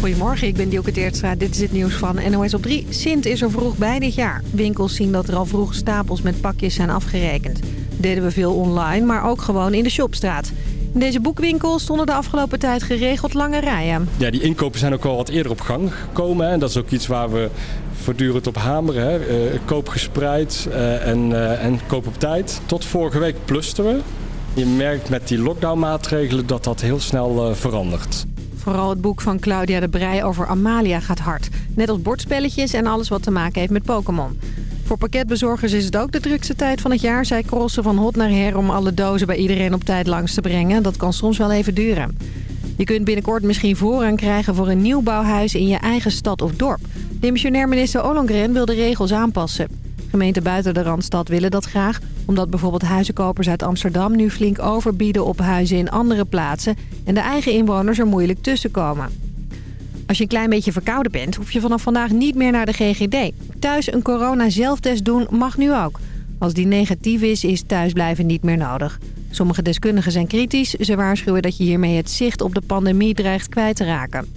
Goedemorgen, ik ben Dielke Teertstra. Dit is het nieuws van NOS op 3. Sint is er vroeg bij dit jaar. Winkels zien dat er al vroeg stapels met pakjes zijn afgerekend. Deden we veel online, maar ook gewoon in de shopstraat. In deze boekwinkel stonden de afgelopen tijd geregeld lange rijen. Ja, die inkopen zijn ook al wat eerder op gang gekomen. Hè. En dat is ook iets waar we voortdurend op hameren. Hè. Uh, koop gespreid uh, en, uh, en koop op tijd. Tot vorige week plusten we. Je merkt met die lockdownmaatregelen dat dat heel snel verandert. Vooral het boek van Claudia de Brij over Amalia gaat hard. Net als bordspelletjes en alles wat te maken heeft met Pokémon. Voor pakketbezorgers is het ook de drukste tijd van het jaar. Zij crossen van hot naar her om alle dozen bij iedereen op tijd langs te brengen. Dat kan soms wel even duren. Je kunt binnenkort misschien voorrang krijgen voor een nieuwbouwhuis in je eigen stad of dorp. Demissionair minister Ollongren wil de regels aanpassen. Gemeenten buiten de Randstad willen dat graag... omdat bijvoorbeeld huizenkopers uit Amsterdam nu flink overbieden op huizen in andere plaatsen... en de eigen inwoners er moeilijk tussenkomen. Als je een klein beetje verkouden bent, hoef je vanaf vandaag niet meer naar de GGD. Thuis een corona-zelftest doen mag nu ook. Als die negatief is, is thuisblijven niet meer nodig. Sommige deskundigen zijn kritisch. Ze waarschuwen dat je hiermee het zicht op de pandemie dreigt kwijt te raken.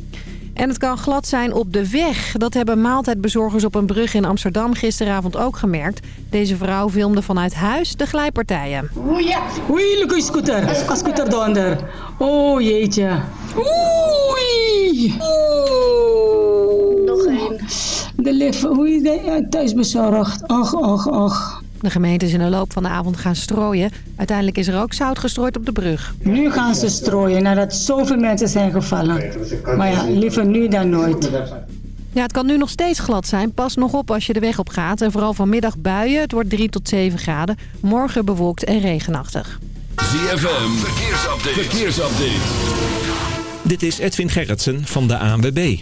En het kan glad zijn op de weg. Dat hebben maaltijdbezorgers op een brug in Amsterdam gisteravond ook gemerkt. Deze vrouw filmde vanuit huis de glijpartijen. Oei, ja. Oei, look, scooter. Een scooter donder. Oh, jeetje. Oei. Oh. Nog één. De lift, oei, thuisbezorgd. Och, och, och. De gemeente is in de loop van de avond gaan strooien. Uiteindelijk is er ook zout gestrooid op de brug. Nu gaan ze strooien nadat zoveel mensen zijn gevallen. Maar ja, liever nu dan nooit. Ja, het kan nu nog steeds glad zijn. Pas nog op als je de weg op gaat. En vooral vanmiddag buien. Het wordt 3 tot 7 graden. Morgen bewolkt en regenachtig. ZFM, verkeersupdate. verkeersupdate. Dit is Edwin Gerritsen van de ANWB.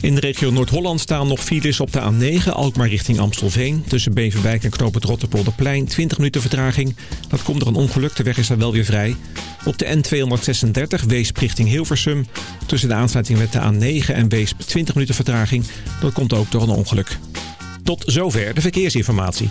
In de regio Noord-Holland staan nog files op de A9, Alkmaar richting Amstelveen. Tussen Beverwijk en Knoop het Rotterpolderplein, 20 minuten vertraging. Dat komt door een ongeluk, de weg is daar wel weer vrij. Op de N236, Weesp richting Hilversum. Tussen de aansluiting met de A9 en Weesp, 20 minuten vertraging. Dat komt ook door een ongeluk. Tot zover de verkeersinformatie.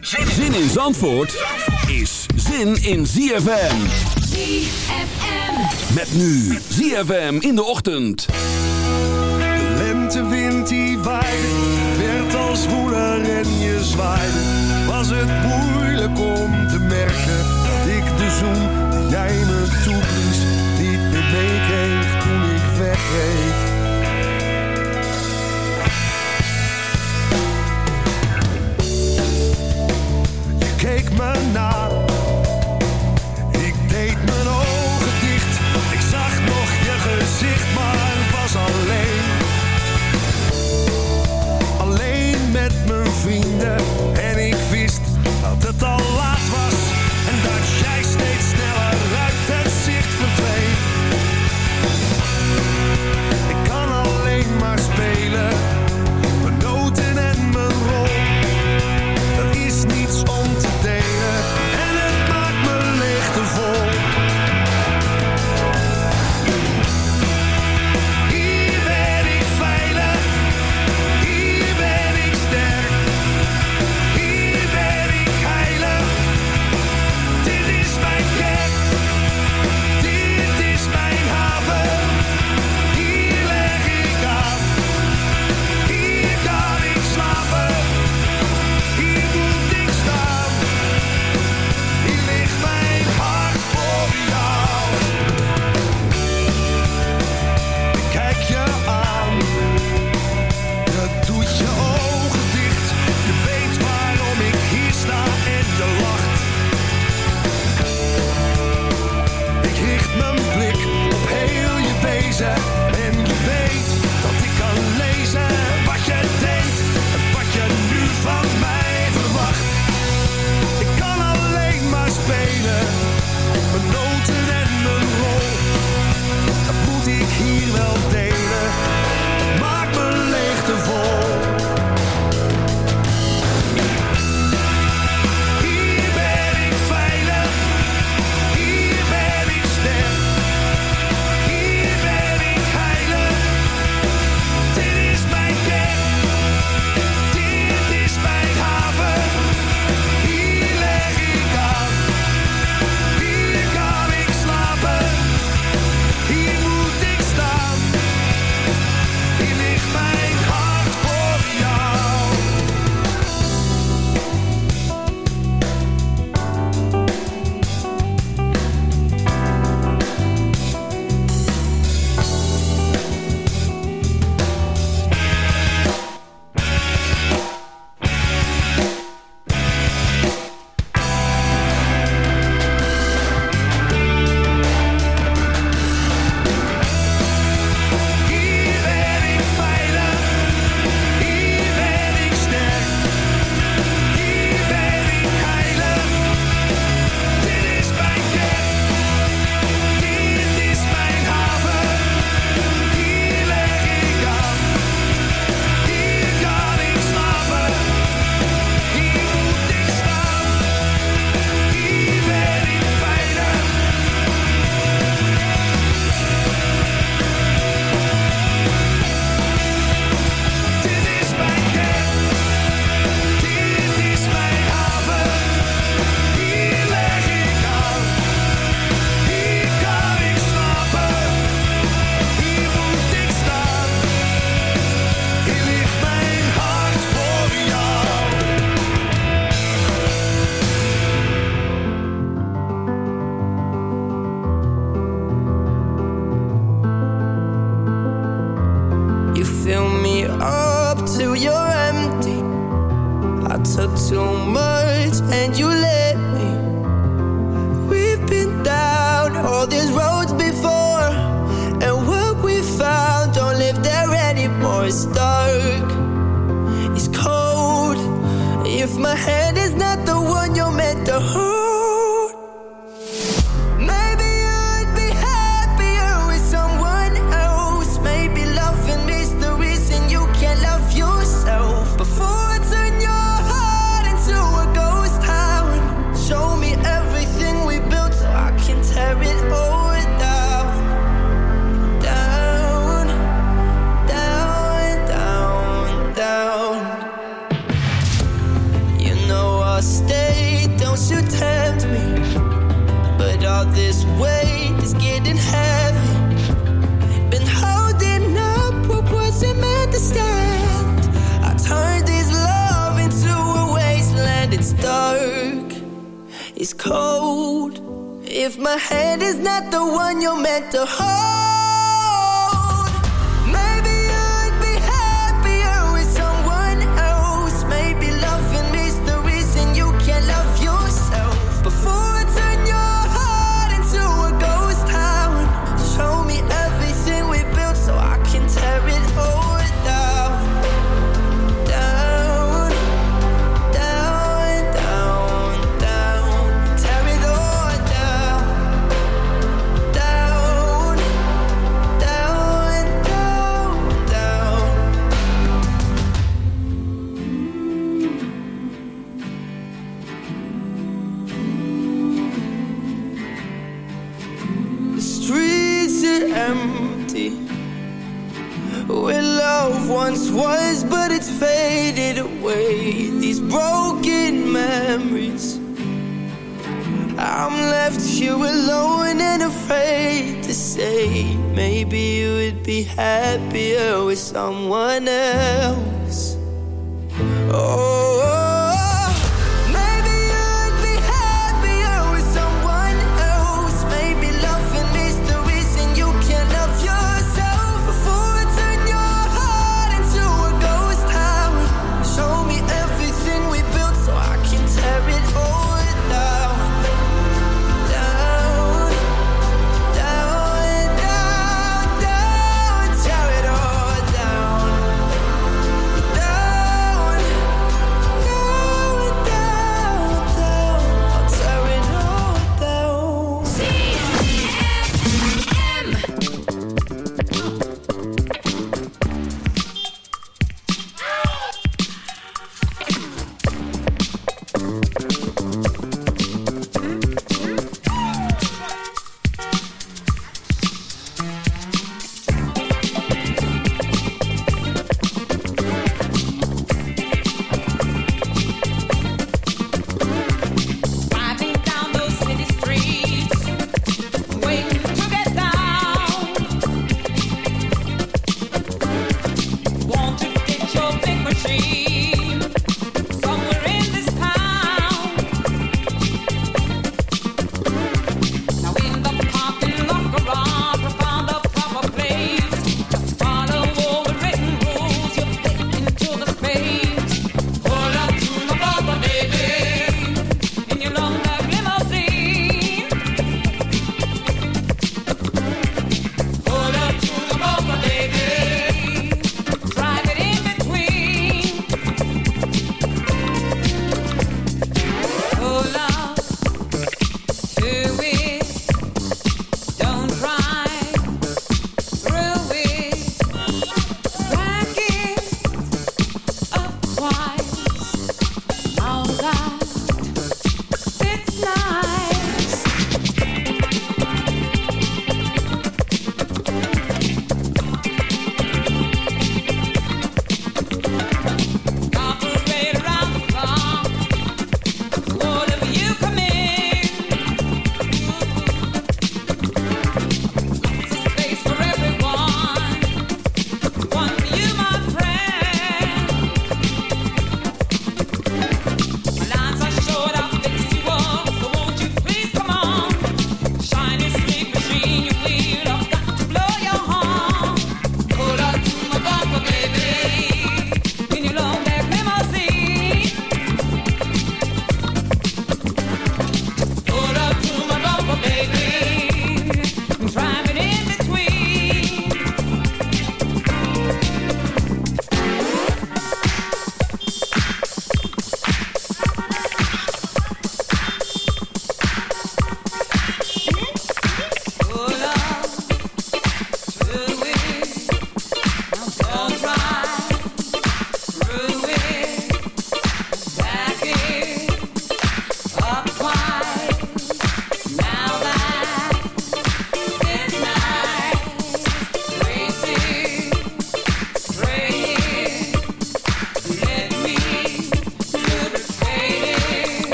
Zin in Zandvoort is zin in ZFM. ZFM. Met nu ZFM in de ochtend. De lentewind die waaide, werd als woeler en je zwaaide. Was het moeilijk om te merken dat ik de zoen die jij me toeblies niet meer meekreeg toen ik wegreed. Keek me na.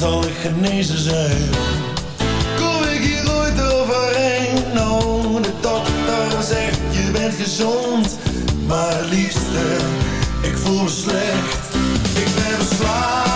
zal ik genezen zijn. Kom ik hier ooit overheen? Nou, de dokter zegt je bent gezond. Maar liefste, ik voel me slecht. Ik ben verslaafd.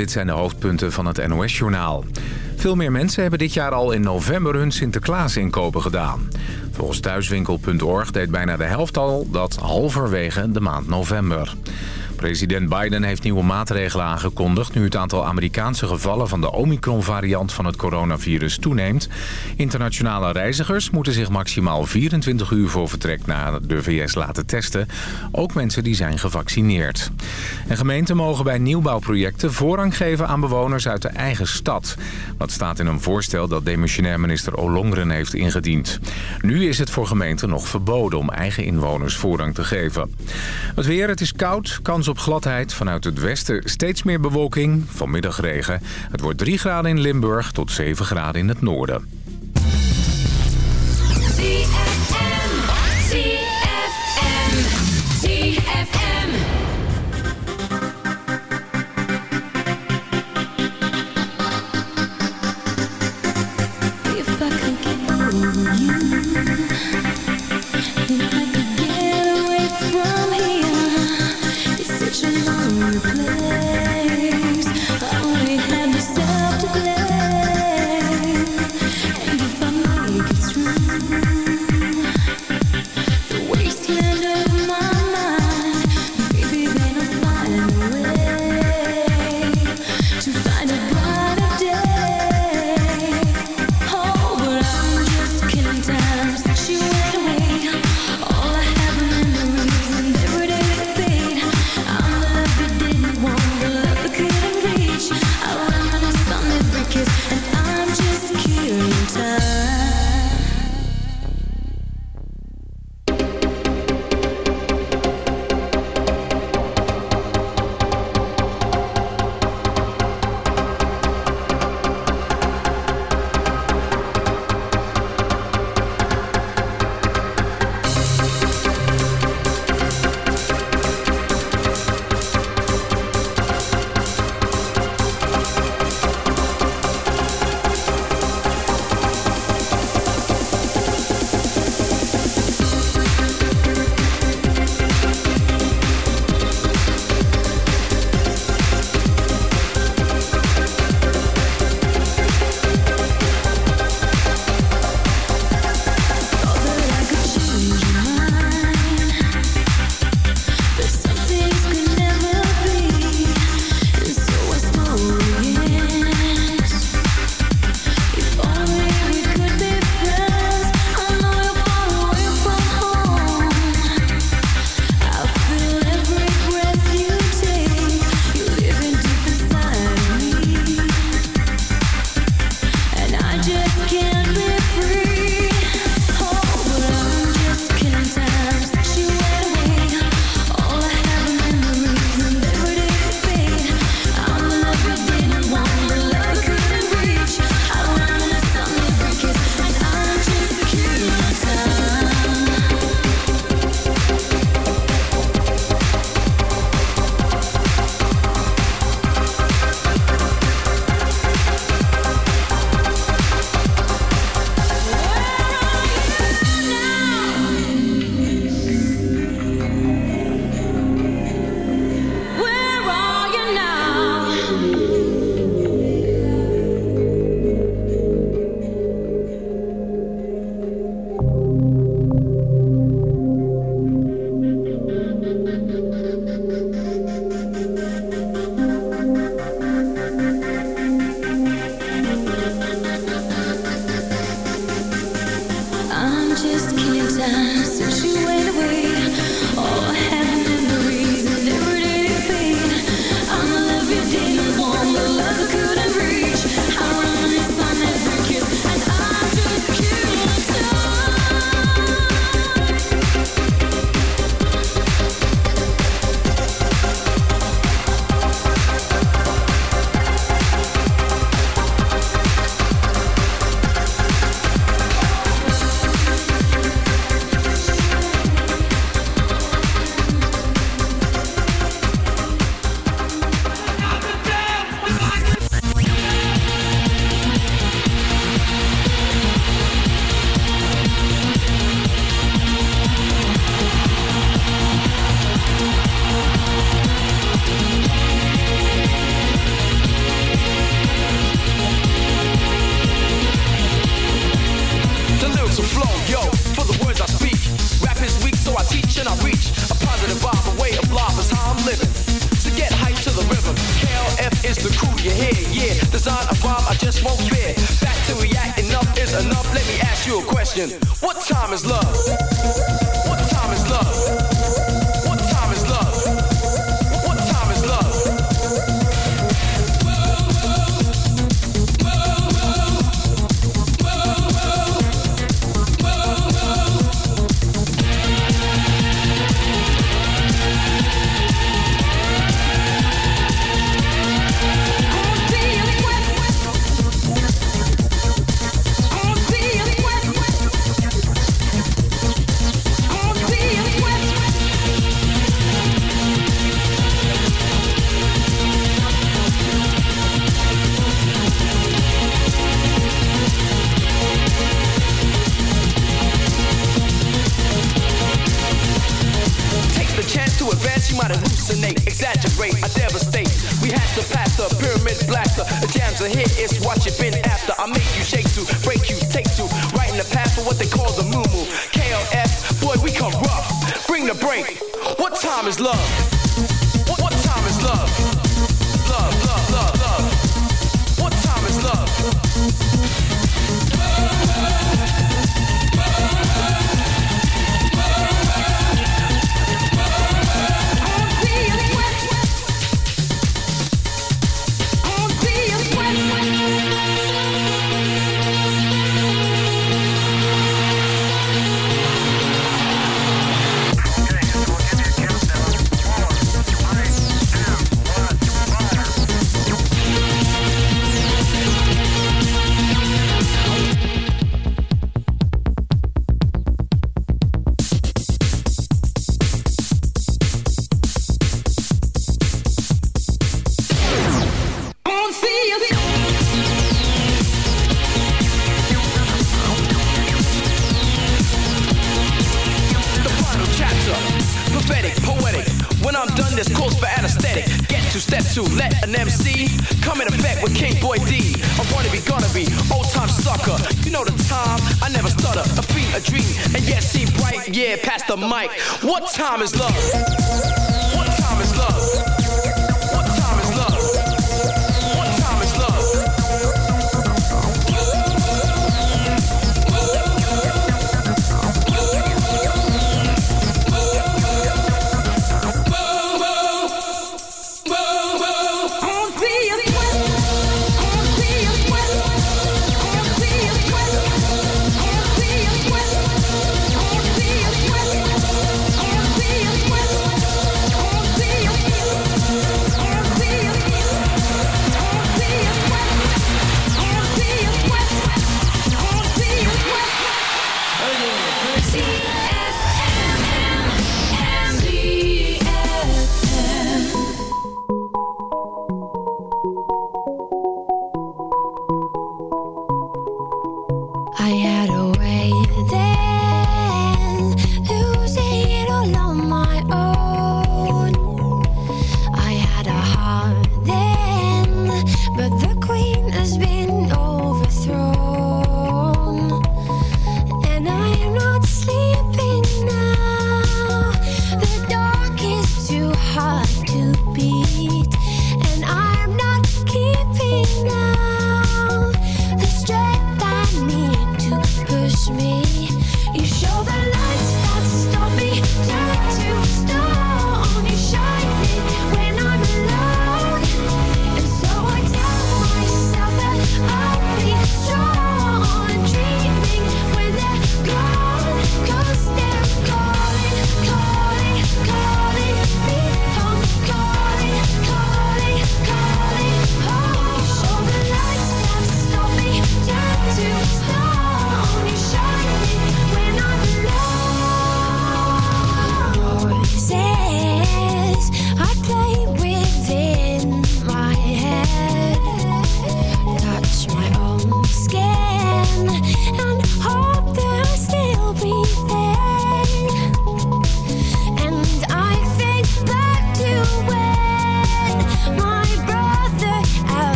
Dit zijn de hoofdpunten van het NOS-journaal. Veel meer mensen hebben dit jaar al in november hun Sinterklaas-inkopen gedaan. Volgens thuiswinkel.org deed bijna de helft al dat halverwege de maand november. President Biden heeft nieuwe maatregelen aangekondigd... nu het aantal Amerikaanse gevallen van de Omicron-variant van het coronavirus toeneemt. Internationale reizigers moeten zich maximaal 24 uur voor vertrek naar de VS laten testen. Ook mensen die zijn gevaccineerd. En gemeenten mogen bij nieuwbouwprojecten voorrang geven aan bewoners uit de eigen stad. Dat staat in een voorstel dat demissionair minister Ollongren heeft ingediend. Nu is het voor gemeenten nog verboden om eigen inwoners voorrang te geven. Het weer, het is koud, kans gladheid. Vanuit het westen steeds meer bewolking, vanmiddag regen. Het wordt 3 graden in Limburg tot 7 graden in het noorden.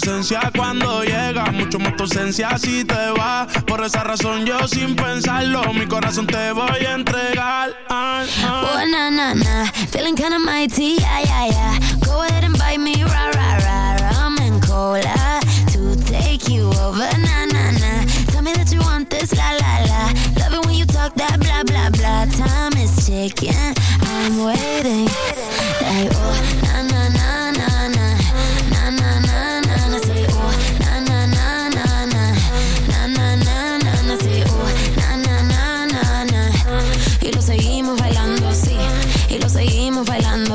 Presencia cuando llega, mucho más tu si te va. Por esa razón yo sin pensarlo, mi corazón te voy a entregar. Ah, ah. Oh, na, na, na. Feeling kinda mighty, yeah, yeah, yeah. Go ahead and bite me, rah, rah, rah. Rum and cola to take you over, na, na, na. Tell me that you want this, la, la, la. Love it when you talk that blah, blah, blah. Time is ticking, I'm waiting. Like, oh,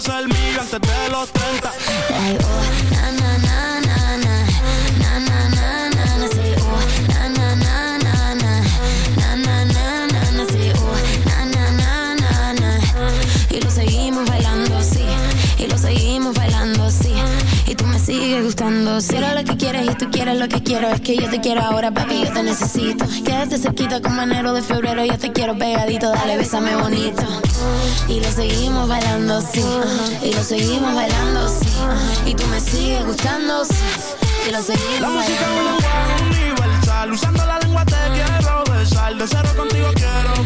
ser mío antes de los 30. Sigues gustando. Si era lo que quieres y tú quieres lo que quiero. Es que yo te quiero ahora, papi, yo te necesito. Quédate cerquita como enero de febrero. Yo te quiero pegadito, dale, bésame bonito. Y lo seguimos bailando así. Y lo seguimos bailando así. Y tú me sigues gustando, sí. Y lo seguimos La música lenguaje universal. Usando la lengua te quiero besar. De cero contigo quiero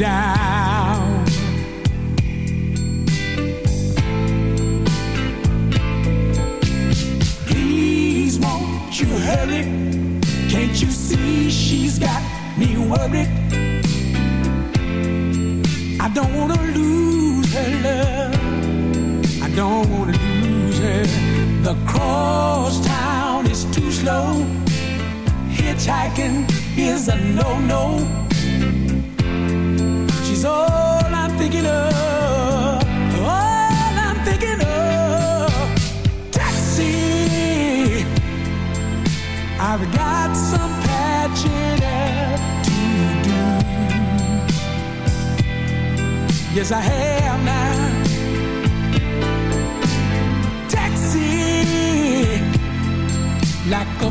down. Please, won't you hurry? Can't you see she's got me worried? I don't wanna lose her love. I don't wanna lose her. The cross town is too slow. Hitchhiking is a no-no. All I'm thinking of. All I'm thinking of. Taxi. I've got some patching up to do. Yes, I have now. Taxi, like a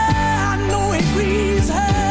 freeze her